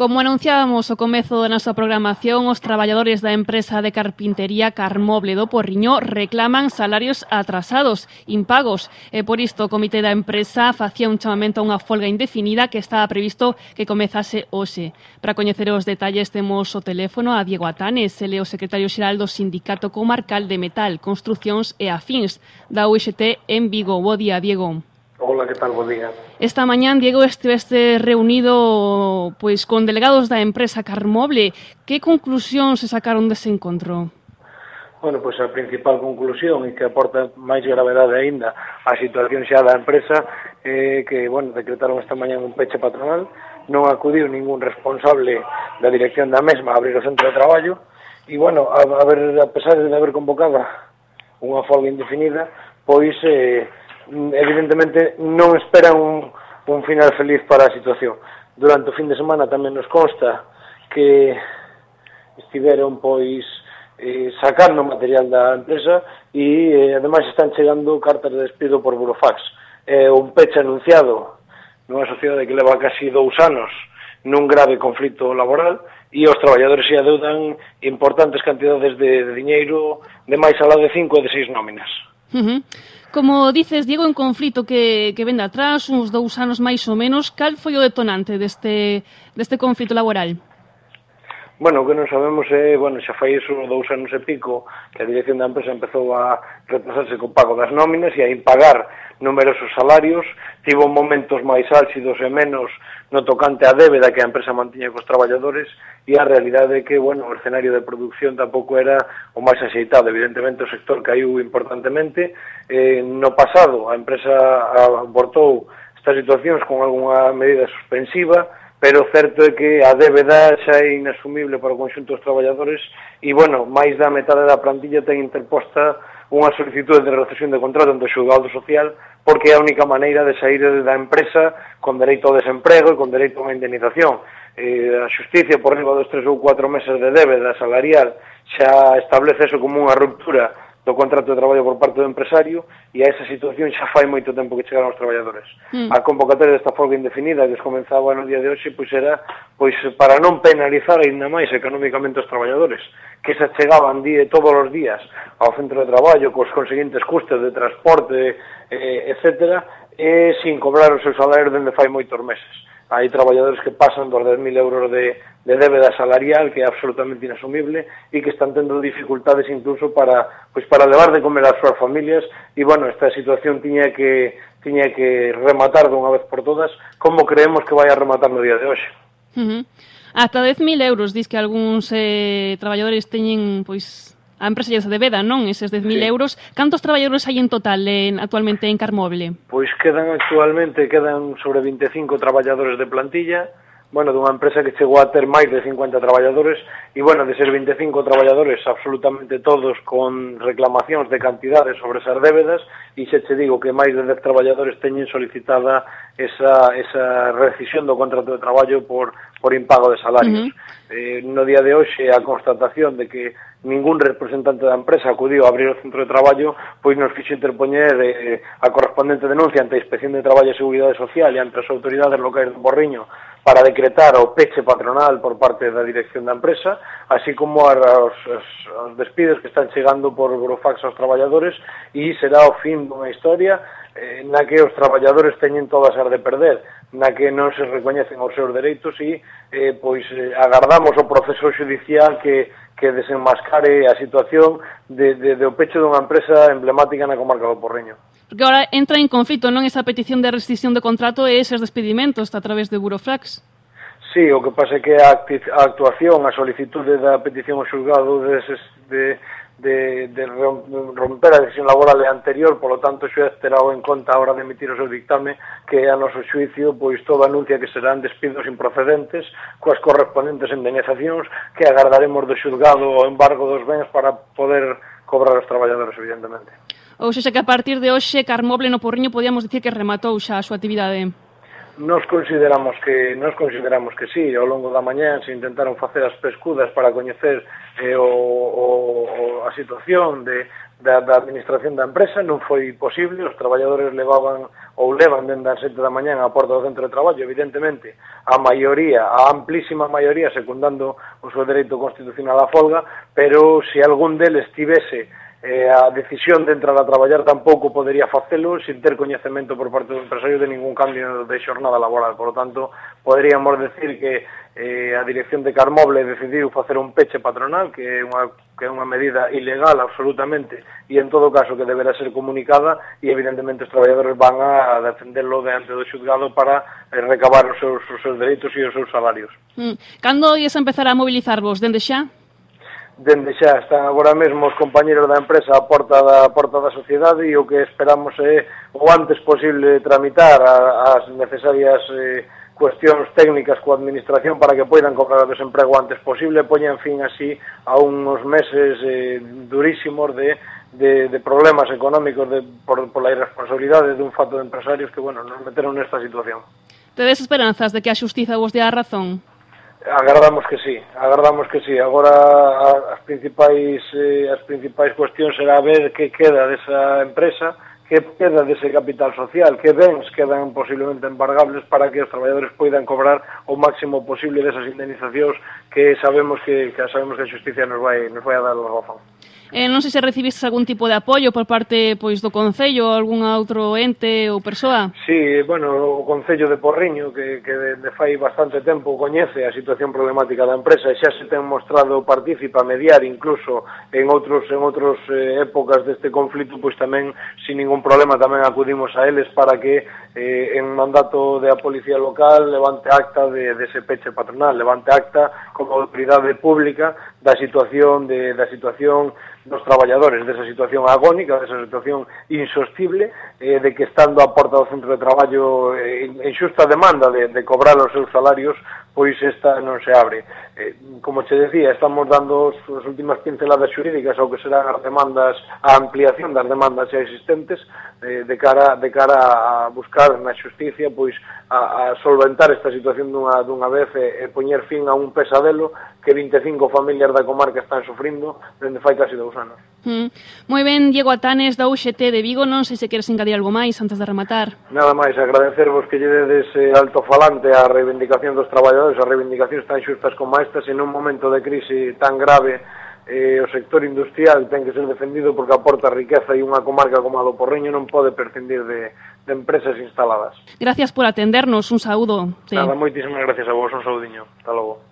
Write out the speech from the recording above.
Como anunciábamos o comezo da nosa programación, os traballadores da empresa de carpintería Carmoble do Porriño reclaman salarios atrasados, impagos, e por isto o comité da empresa facía un chamamento a unha folga indefinida que estaba previsto que comezase hoxe. Para coñecer os detalles temos o teléfono a Diego Atanes, ele o secretario xeral do Sindicato Comarcal de Metal, Construccións e Afins da UXT en Vigo. Bo día, Diego. Ola, que tal, bo día. Esta mañán, Diego, estiveste reunido pois con delegados da empresa Carmoble. Que conclusión se sacaron dese encontro? Bueno, pois a principal conclusión e que aporta máis gravedade aínda a situación xa da empresa é eh, que, bueno, decretaron esta mañán un peche patronal, non acudiu ningún responsable da dirección da mesma a abrir o centro de traballo e, bueno, a, a, ver, a pesar de haber convocado unha folga indefinida, pois eh, Mm, evidentemente non esperan un, un final feliz para a situación. Durante o fin de semana tamén nos consta que estiveron pois eh, sacando material da empresa e eh, ademais están chegando cartas de despido por burofax. É eh, un peche anunciado nunha sociedade que leva casi dous anos nun grave conflito laboral e os traballadores se adeudan importantes cantidades de, de diñeiro de máis alá de cinco e de seis nóminas. Uh -huh. Como dices, Diego, un conflito que, que vende atrás, uns dous anos máis ou menos, cal foi o detonante deste, deste conflito laboral? Bueno, o que non sabemos é, bueno, xa fai iso dous anos e pico, que a dirección da empresa empezou a retrasarse co pago das nóminas e a impagar numerosos salarios, tivo momentos máis álxidos e menos no tocante á débeda que a empresa mantiña cos traballadores e a realidade é que, bueno, o escenario de producción tampouco era o máis axeitado. Evidentemente, o sector caiu importantemente. Eh, no pasado, a empresa abortou estas situacións con algunha medida suspensiva, pero certo é que a débeda xa é inasumible para o conxunto dos traballadores e, bueno, máis da metade da plantilla ten interposta unha solicitude de recesión de contrato ante o xulgado social porque é a única maneira de sair da empresa con dereito ao desemprego e con dereito a unha indemnización. Eh, a xusticia por riba dos tres ou cuatro meses de débeda salarial xa establece eso como unha ruptura do contrato de traballo por parte do empresario e a esa situación xa fai moito tempo que chegaron os traballadores. Mm. A convocatoria desta folga indefinida que comenzaba no día de hoxe pois era pois para non penalizar aínda máis economicamente os traballadores que se chegaban día, todos os días ao centro de traballo cos conseguintes custos de transporte, eh, etc., e sin cobrar o seu salario dende fai moitos meses hai traballadores que pasan dos 10.000 euros de, de débeda salarial que é absolutamente inasumible e que están tendo dificultades incluso para pois para levar de comer ás súas familias e bueno, esta situación tiña que tiña que rematar dunha vez por todas como creemos que vai a rematar no día de hoxe. Uh -huh. Hasta 10.000 euros, diz que algúns eh, traballadores teñen pois a empresa se debeda, non? Eses 10.000 sí. euros. Cantos traballadores hai en total en, actualmente en Carmoble? Pois quedan actualmente, quedan sobre 25 traballadores de plantilla, bueno, dunha empresa que chegou a ter máis de 50 traballadores e, bueno, de ser 25 traballadores absolutamente todos con reclamacións de cantidades sobre esas débedas e xe che digo que máis de 10 traballadores teñen solicitada esa, esa rescisión do contrato de traballo por, por impago de salarios. Uh -huh. eh, no día de hoxe a constatación de que ningún representante da empresa acudiu a abrir o centro de traballo, pois nos fixo interpoñer eh, a correspondente denuncia ante a Inspección de Traballo e Seguridade Social e ante as autoridades locais do Borriño para decretar o peche patronal por parte da dirección da empresa, así como aos, aos, aos despidos que están chegando por Burofax aos traballadores e será o fin dunha historia eh, na que os traballadores teñen todas as de perder, na que non se recoñecen os seus dereitos e eh, pois eh, agardamos o proceso judicial que, que desenmascare a situación de, de, do pecho dunha empresa emblemática na comarca do Porreño. Porque agora entra en conflito, non? Esa petición de rescisión de contrato e eses despedimentos a través de Buroflax. Sí, o que pasa é que a, a actuación, a solicitude da petición ao xulgado deses, de, de, de romper a decisión laboral anterior, polo tanto o xuez terá en conta a hora de emitir o seu dictame que a noso xuicio pois todo anuncia que serán despidos improcedentes coas correspondentes indemnizacións que agardaremos do xulgado o embargo dos bens para poder cobrar os traballadores, evidentemente. Ou seja, que a partir de hoxe Carmoble no Porriño podíamos dicir que rematou xa a súa actividade. Nos consideramos que nos consideramos que sí, ao longo da mañá se intentaron facer as pescudas para coñecer e o, o, a situación de, da, da administración da empresa non foi posible, os traballadores levaban ou levan dende as sete da mañan a porta do centro de traballo, evidentemente, a maioría, a amplísima maioría, secundando o seu dereito constitucional á folga, pero se algún deles tivese eh, a decisión de entrar a traballar tampouco podería facelo sin ter coñecemento por parte do empresario de ningún cambio de xornada laboral. Por lo tanto, poderíamos decir que eh, a dirección de Carmoble decidiu facer un peche patronal, que é unha, que é unha medida ilegal absolutamente, e en todo caso que deberá ser comunicada, e evidentemente os traballadores van a defenderlo diante do xuzgado para eh, recabar os seus, os seus dereitos e os seus salarios. Mm. Cando ies a empezar a mobilizarvos? Dende xa? dende xa están agora mesmo os compañeros da empresa a porta da a porta da sociedade e o que esperamos é o antes posible tramitar a, as necesarias eh, cuestións técnicas coa administración para que poidan cobrar o desemprego antes posible, poñan fin así a unos meses eh, durísimos de, de, de problemas económicos de, por, por la irresponsabilidade dun fato de empresarios que, bueno, nos meteron nesta situación. Tedes esperanzas de que a xustiza vos dea a razón? Agardamos que sí, agardamos que sí. Agora as principais eh, as principais cuestións será ver que queda desa empresa, que queda dese capital social, que bens quedan posiblemente embargables para que os traballadores poidan cobrar o máximo posible desas indemnizacións que sabemos que, que sabemos que a justicia nos vai nos vai a dar o razón. Eh, non sei se recibistes algún tipo de apoio por parte pois do Concello, ou algún outro ente ou persoa? Sí, bueno, o Concello de Porriño, que, que de, de fai bastante tempo coñece a situación problemática da empresa e xa se ten mostrado partícipa, mediar incluso en outros en outros eh, épocas deste conflito, pois tamén sin ningún problema tamén acudimos a eles para que eh, en mandato da Policía Local levante acta de, de ese peche patronal, levante acta como autoridade pública da situación de, da situación dos traballadores, desa situación agónica, desa situación insostible, eh, de que estando a porta do centro de traballo eh, en xusta demanda de, de cobrar os seus salarios, pois esta non se abre. Eh, como che decía, estamos dando as últimas pinceladas xurídicas ao que serán as demandas, a ampliación das demandas xa existentes eh, de cara de cara a buscar na xusticia pois a, a solventar esta situación dunha, dunha vez e, e poñer fin a un pesadelo que 25 familias da comarca están sufrindo dende fai casi dous anos. Mm. Moi ben, Diego Atanes da UXT de Vigo, non sei se queres engadir algo máis antes de rematar. Nada máis, agradecervos que lle dedes eh, alto falante a reivindicación dos traballadores, as reivindicacións tan xustas como estas en un momento de crise tan grave eh, o sector industrial ten que ser defendido porque aporta riqueza e unha comarca como a do Porriño non pode prescindir de, de empresas instaladas. Gracias por atendernos, un saúdo. Te... Nada, moitísimas gracias a vos, un saudiño. Hasta logo.